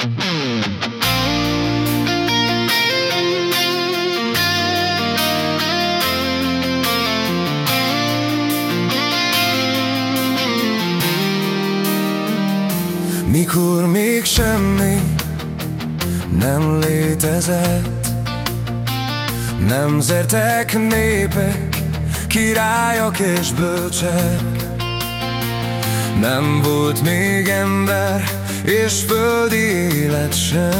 Mikor még semmi nem létezett Nemzetek, népek, királyok és bölcsek Nem volt még ember és földi élet sem.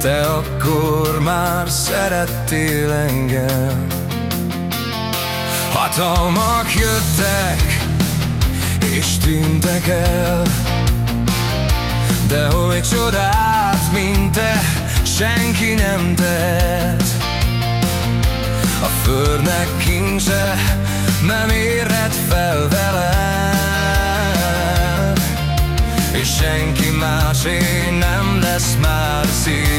Te akkor már szerettél engem. Hatalmak jöttek és tűntek el. De hogy csodát, mint te, senki nem tett. A földnek kincse nem érhet fel másé nem lesz már szívem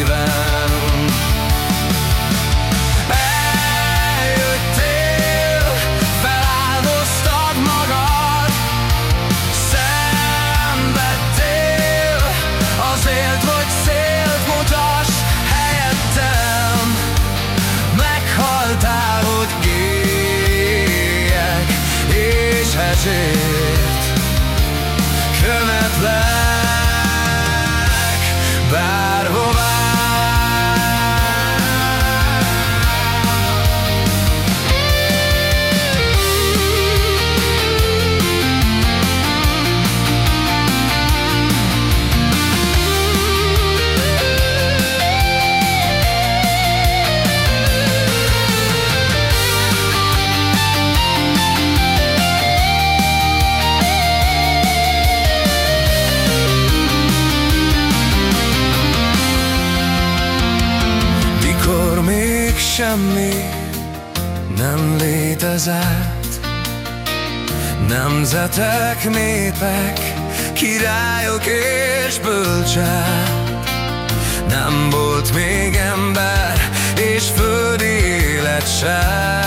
semmi nem létezett. Nemzetek, népek, királyok és bölcsek. Nem volt még ember és földi élet sem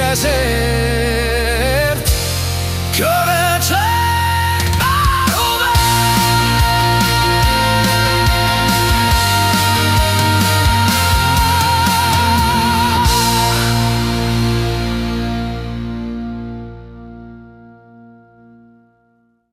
as if